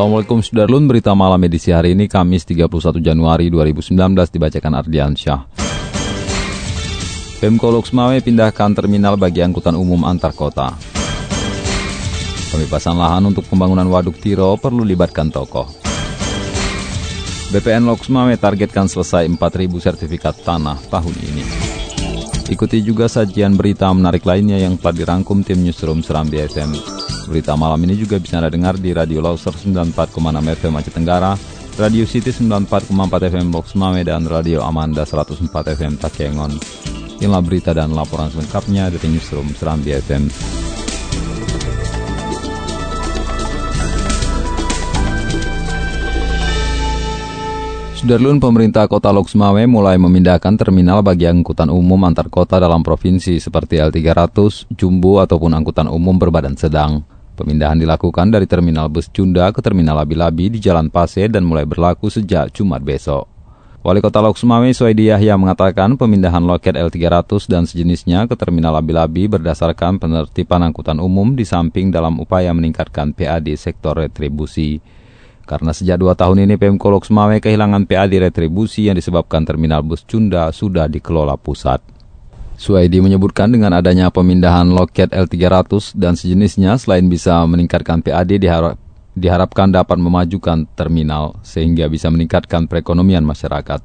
Assalamualaikum Sudarlun, berita malam edisi hari ini Kamis 31 Januari 2019 dibacakan Ardian Syah. Pemko Luxmawe pindahkan terminal bagi angkutan umum antar kota. Pembebasan lahan untuk pembangunan waduk Tiro perlu libatkan tokoh. BPN Luxmawe targetkan selesai 4.000 sertifikat tanah tahun ini. Ikuti juga sajian berita menarik lainnya yang telah dirangkum tim Newsroom Serambi FM. Berita malam ini juga bisa Anda dengar di Radio Loser 94,6 FM Aceh Tenggara, Radio City 94,4 FM Box Mame, dan Radio Amanda 104 FM Takengon. Inilah berita dan laporan selengkapnya dari Newsroom Serambi FM. Sudarlun pemerintah kota Loksmawe mulai memindahkan terminal bagi angkutan umum antar kota dalam provinsi seperti L300, Jumbo ataupun angkutan umum berbadan sedang. Pemindahan dilakukan dari terminal bus Cunda ke terminal Labi-Labi di Jalan Pase dan mulai berlaku sejak Jumat besok. Wali Kota Loksmawe Suwaidi Yahya mengatakan pemindahan loket L300 dan sejenisnya ke terminal Labi-Labi berdasarkan penertiban angkutan umum di samping dalam upaya meningkatkan PAD sektor retribusi. Karena sejak dua tahun ini Pemko Loksmawe kehilangan PAD retribusi yang disebabkan terminal bus Cunda sudah dikelola pusat. Suaidi menyebutkan dengan adanya pemindahan loket L300 dan sejenisnya selain bisa meningkatkan PAD diharap, diharapkan dapat memajukan terminal sehingga bisa meningkatkan perekonomian masyarakat.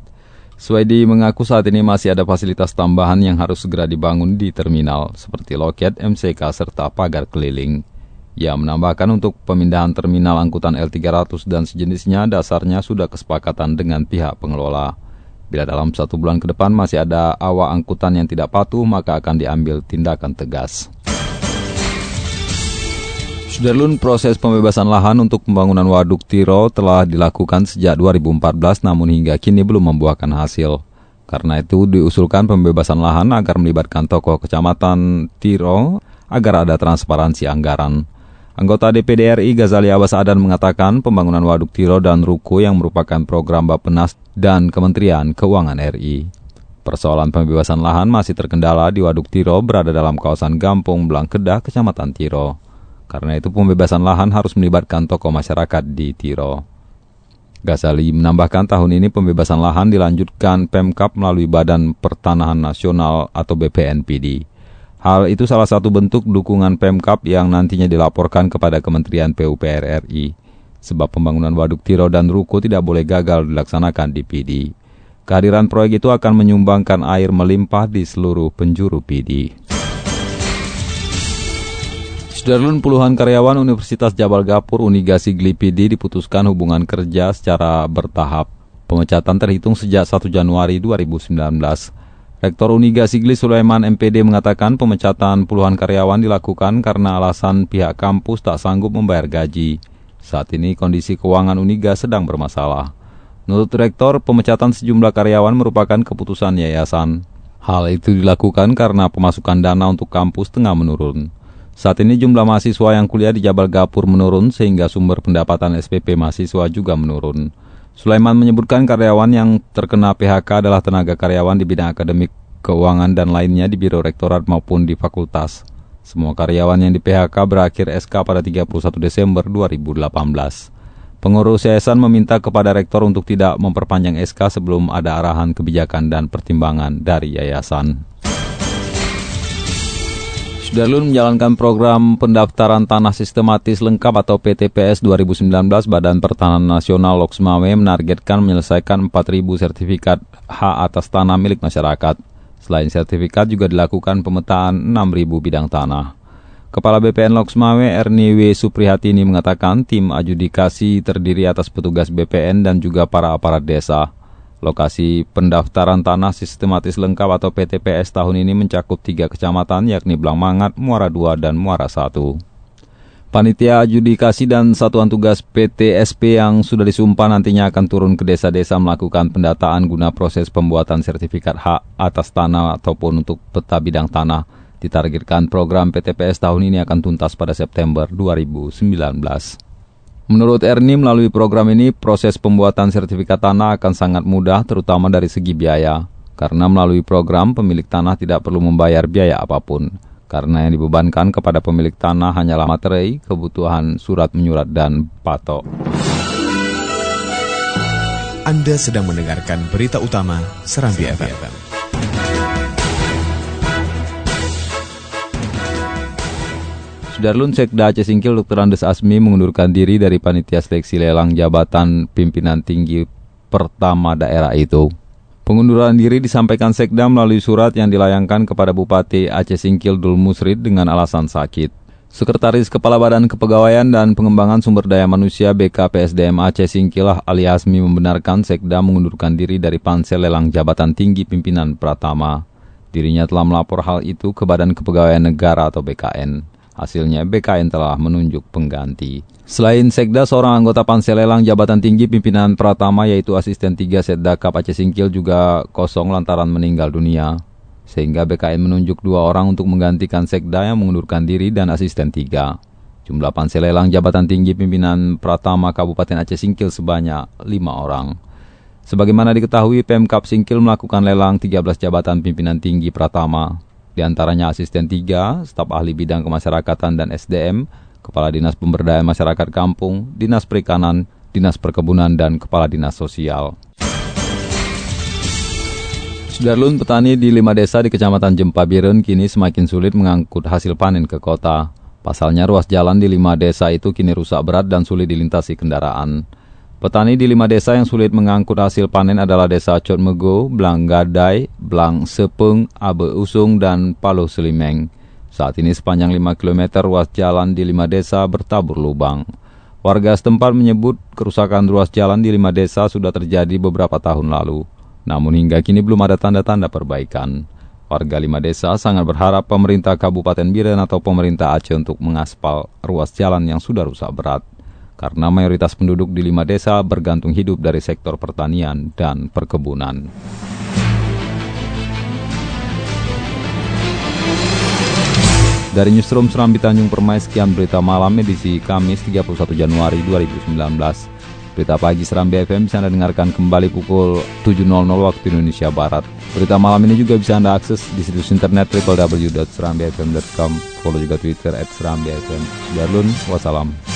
Suwaidi mengaku saat ini masih ada fasilitas tambahan yang harus segera dibangun di terminal seperti loket, MCK, serta pagar keliling. Ia menambahkan untuk pemindahan terminal angkutan L300 dan sejenisnya dasarnya sudah kesepakatan dengan pihak pengelola. Bila dalam satu bulan ke depan masih ada awak angkutan yang tidak patuh, maka akan diambil tindakan tegas. Sudarlun proses pembebasan lahan untuk pembangunan waduk Tiro telah dilakukan sejak 2014 namun hingga kini belum membuahkan hasil. Karena itu diusulkan pembebasan lahan agar melibatkan tokoh kecamatan Tiro agar ada transparansi anggaran. Anggota DPD RI Ghazali Abbas Adan mengatakan pembangunan waduk Tiro dan Ruko yang merupakan program Bappenas dan Kementerian Keuangan RI. Persoalan pembebasan lahan masih terkendala di Waduk Tiro berada dalam kawasan Gampung Blangkedah, Kecamatan Tiro. Karena itu pembebasan lahan harus melibatkan tokoh masyarakat di Tiro. Ghazali menambahkan tahun ini pembebasan lahan dilanjutkan Pemkap melalui Badan Pertanahan Nasional atau BPNPD. Hal itu salah satu bentuk dukungan Pemkap yang nantinya dilaporkan kepada Kementerian PUPR RI. Sebab pembangunan waduk Tiro dan Ruko tidak boleh gagal dilaksanakan di PD. Kehadiran proyek itu akan menyumbangkan air melimpah di seluruh penjuru PD. Sudarlun puluhan karyawan Universitas Jabal Gapur Uniga Sigli PD diputuskan hubungan kerja secara bertahap. Pemecatan terhitung sejak 1 Januari 2019. Rektor Uniga Sigli Sulaiman MPD mengatakan pemecatan puluhan karyawan dilakukan karena alasan pihak kampus tak sanggup membayar gaji. Saat ini kondisi keuangan Uniga sedang bermasalah. Menurut Rektor, pemecatan sejumlah karyawan merupakan keputusan yayasan. Hal itu dilakukan karena pemasukan dana untuk kampus tengah menurun. Saat ini jumlah mahasiswa yang kuliah di Jabal Gapur menurun sehingga sumber pendapatan SPP mahasiswa juga menurun. Sulaiman menyebutkan karyawan yang terkena PHK adalah tenaga karyawan di bidang akademik, keuangan, dan lainnya di Biro Rektorat maupun di fakultas. Semua karyawan yang di PHK berakhir SK pada 31 Desember 2018. Pengurus yayasan meminta kepada rektor untuk tidak memperpanjang SK sebelum ada arahan kebijakan dan pertimbangan dari yayasan. Sudarlun menjalankan program pendaftaran tanah sistematis lengkap atau PTPS 2019 Badan Pertanahan Nasional Loksmawe menargetkan menyelesaikan 4.000 sertifikat hak atas tanah milik masyarakat. Selain sertifikat juga dilakukan pemetaan 6.000 bidang tanah. Kepala BPN Loksmawe Erni W. Suprihatini mengatakan tim adjudikasi terdiri atas petugas BPN dan juga para aparat desa. Lokasi pendaftaran tanah sistematis lengkap atau PTPS tahun ini mencakup tiga kecamatan yakni Blangmangat, Muara II, dan Muara I. Panitia adjudikasi dan satuan tugas PTSP yang sudah disumpah nantinya akan turun ke desa-desa melakukan pendataan guna proses pembuatan sertifikat hak atas tanah ataupun untuk peta bidang tanah. Ditargetkan program PTPS tahun ini akan tuntas pada September 2019. Menurut Erni, melalui program ini proses pembuatan sertifikat tanah akan sangat mudah terutama dari segi biaya. Karena melalui program pemilik tanah tidak perlu membayar biaya apa pun karena yang dibebankan kepada pemilik tanah hanyalah materai, kebutuhan surat menyurat, dan patok. Anda sedang mendengarkan berita utama Serambi. FM. Sudarlun Sekda Aceh Singkil Dr. Andes Asmi mengundurkan diri dari panitia seleksi lelang jabatan pimpinan tinggi pertama daerah itu. Pengunduran diri disampaikan Sekda melalui surat yang dilayangkan kepada Bupati Aceh Singkil Dul Musrid dengan alasan sakit. Sekretaris Kepala Badan Kepegawaian dan Pengembangan Sumber Daya Manusia BKPSDM Aceh Singkilah Ali Asmi membenarkan Sekda mengundurkan diri dari pansel lelang jabatan tinggi pimpinan Pratama. Dirinya telah melapor hal itu ke Badan Kepegawaian Negara atau BKN. Hasilnya BKN telah menunjuk pengganti. Selain Sekda, seorang anggota pansel lelang jabatan tinggi pimpinan Pratama yaitu asisten 3 Setda Kap Aceh Singkil juga kosong lantaran meninggal dunia. Sehingga BKN menunjuk dua orang untuk menggantikan Sekda yang mengundurkan diri dan asisten 3. Jumlah pansel lelang jabatan tinggi pimpinan Pratama Kabupaten Aceh Singkil sebanyak 5 orang. Sebagaimana diketahui, Pemkap Singkil melakukan lelang 13 jabatan pimpinan tinggi Pratama di antaranya asisten 3, staf ahli bidang kemasyarakatan dan SDM, kepala dinas pemberdayaan masyarakat kampung, dinas perikanan, dinas perkebunan, dan kepala dinas sosial. Sudarlun petani di lima desa di Kecamatan Jempa Biren kini semakin sulit mengangkut hasil panen ke kota. Pasalnya ruas jalan di lima desa itu kini rusak berat dan sulit dilintasi kendaraan. Petani di lima desa yang sulit mengangkut hasil panen adalah desa Cotmego, Blang Gadai, Blang Sepeng, Abe Usung, dan Paluh Selimeng. Saat ini sepanjang 5 km ruas jalan di lima desa bertabur lubang. Warga setempat menyebut kerusakan ruas jalan di lima desa sudah terjadi beberapa tahun lalu. Namun hingga kini belum ada tanda-tanda perbaikan. Warga lima desa sangat berharap pemerintah Kabupaten Biren atau pemerintah Aceh untuk mengaspal ruas jalan yang sudah rusak berat karena mayoritas penduduk di lima desa bergantung hidup dari sektor pertanian dan perkebunan. Dari Newsroom Serambi Tanjung Permai, sekian berita malam edisi Kamis 31 Januari 2019. Berita pagi Serambi FM bisa Anda dengarkan kembali pukul 7.00 waktu Indonesia Barat. Berita malam ini juga bisa Anda akses di situs internet www.serambifm.com. Follow juga Twitter at Serambi FM. Darlun, wassalam.